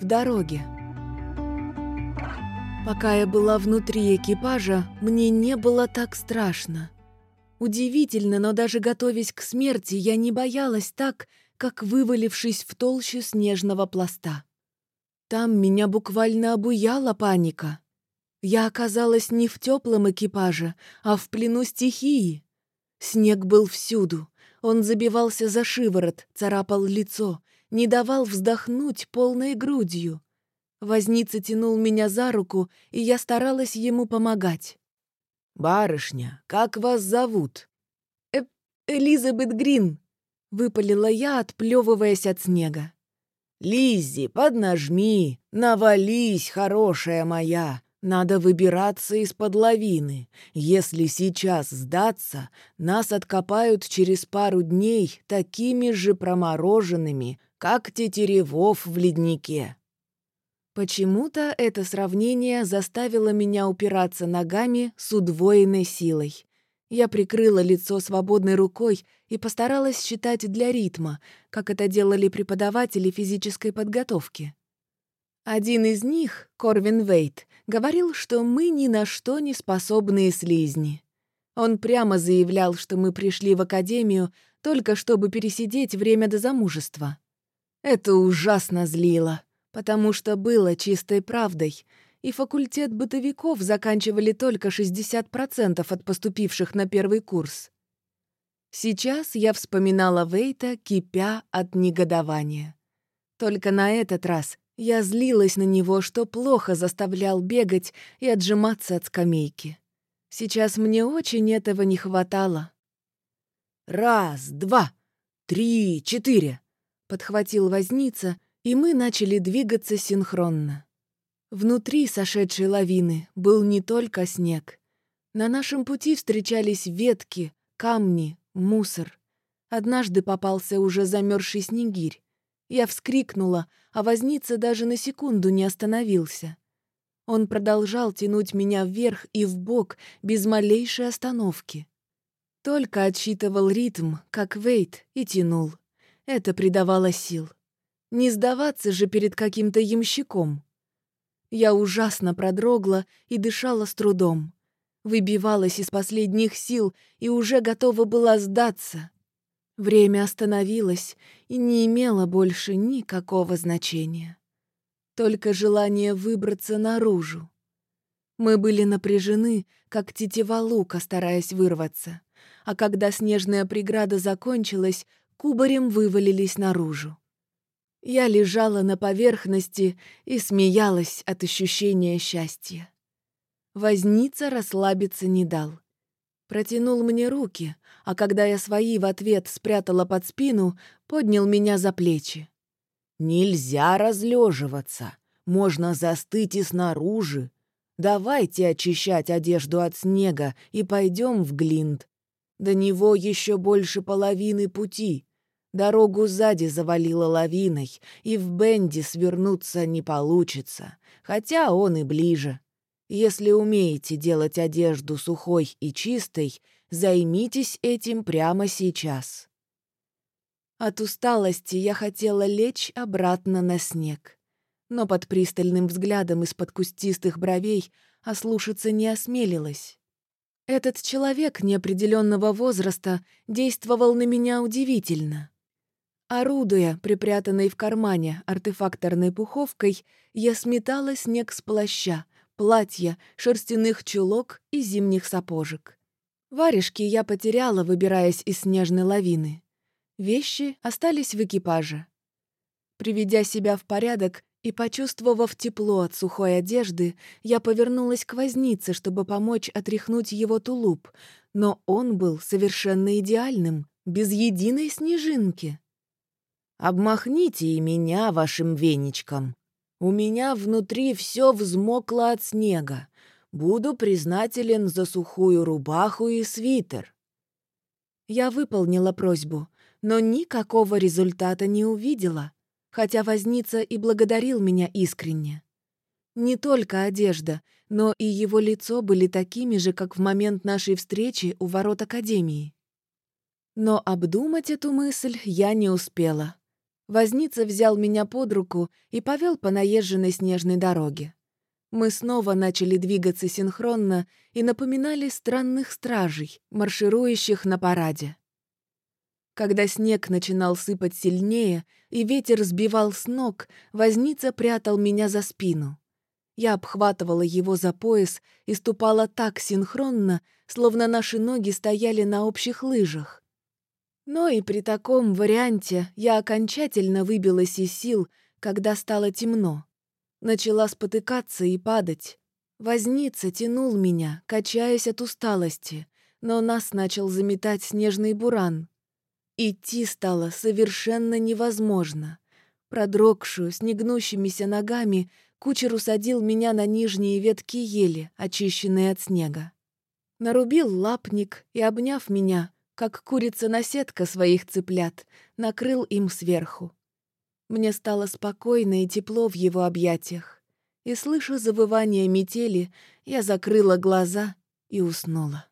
в дороге. Пока я была внутри экипажа, мне не было так страшно. Удивительно, но даже готовясь к смерти, я не боялась так, как вывалившись в толщу снежного пласта. Там меня буквально обуяла паника. Я оказалась не в теплом экипаже, а в плену стихии. Снег был всюду. Он забивался за шиворот, царапал лицо, не давал вздохнуть полной грудью. Возница тянул меня за руку, и я старалась ему помогать. «Барышня, как вас зовут?» э «Элизабет Грин», — выпалила я, отплевываясь от снега. «Лиззи, поднажми, навались, хорошая моя. Надо выбираться из-под лавины. Если сейчас сдаться, нас откопают через пару дней такими же промороженными, как тетеревов в леднике». Почему-то это сравнение заставило меня упираться ногами с удвоенной силой. Я прикрыла лицо свободной рукой и постаралась считать для ритма, как это делали преподаватели физической подготовки. Один из них, Корвин Вейт, говорил, что мы ни на что не способные слизни. Он прямо заявлял, что мы пришли в академию только чтобы пересидеть время до замужества. Это ужасно злило потому что было чистой правдой, и факультет бытовиков заканчивали только 60% от поступивших на первый курс. Сейчас я вспоминала Вейта, кипя от негодования. Только на этот раз я злилась на него, что плохо заставлял бегать и отжиматься от скамейки. Сейчас мне очень этого не хватало. «Раз, два, три, четыре!» — подхватил возница — и мы начали двигаться синхронно. Внутри сошедшей лавины был не только снег. На нашем пути встречались ветки, камни, мусор. Однажды попался уже замерзший снегирь. Я вскрикнула, а возница даже на секунду не остановился. Он продолжал тянуть меня вверх и вбок без малейшей остановки. Только отсчитывал ритм, как Вейт, и тянул. Это придавало сил. Не сдаваться же перед каким-то ямщиком. Я ужасно продрогла и дышала с трудом. Выбивалась из последних сил и уже готова была сдаться. Время остановилось и не имело больше никакого значения. Только желание выбраться наружу. Мы были напряжены, как тетива лука, стараясь вырваться. А когда снежная преграда закончилась, кубарем вывалились наружу. Я лежала на поверхности и смеялась от ощущения счастья. Возница расслабиться не дал. Протянул мне руки, а когда я свои в ответ спрятала под спину, поднял меня за плечи. «Нельзя разлеживаться. Можно застыть и снаружи. Давайте очищать одежду от снега и пойдем в Глинд. До него еще больше половины пути. Дорогу сзади завалило лавиной, и в Бенди свернуться не получится, хотя он и ближе. Если умеете делать одежду сухой и чистой, займитесь этим прямо сейчас. От усталости я хотела лечь обратно на снег. Но под пристальным взглядом из-под кустистых бровей ослушаться не осмелилась. Этот человек неопределенного возраста действовал на меня удивительно. Орудуя, припрятанной в кармане артефакторной пуховкой, я сметала снег с плаща, платья, шерстяных чулок и зимних сапожек. Варежки я потеряла, выбираясь из снежной лавины. Вещи остались в экипаже. Приведя себя в порядок и почувствовав тепло от сухой одежды, я повернулась к вознице, чтобы помочь отряхнуть его тулуп, но он был совершенно идеальным, без единой снежинки. Обмахните и меня вашим веничком. У меня внутри все взмокло от снега. Буду признателен за сухую рубаху и свитер». Я выполнила просьбу, но никакого результата не увидела, хотя возница и благодарил меня искренне. Не только одежда, но и его лицо были такими же, как в момент нашей встречи у ворот Академии. Но обдумать эту мысль я не успела. Возница взял меня под руку и повел по наезженной снежной дороге. Мы снова начали двигаться синхронно и напоминали странных стражей, марширующих на параде. Когда снег начинал сыпать сильнее и ветер сбивал с ног, возница прятал меня за спину. Я обхватывала его за пояс и ступала так синхронно, словно наши ноги стояли на общих лыжах. Но и при таком варианте я окончательно выбилась из сил, когда стало темно. Начала спотыкаться и падать. Возница тянул меня, качаясь от усталости, но нас начал заметать снежный буран. Идти стало совершенно невозможно. Продрогшую, с негнущимися ногами, кучер усадил меня на нижние ветки ели, очищенные от снега. Нарубил лапник и, обняв меня, как курица-наседка своих цыплят, накрыл им сверху. Мне стало спокойно и тепло в его объятиях, и, слыша завывание метели, я закрыла глаза и уснула.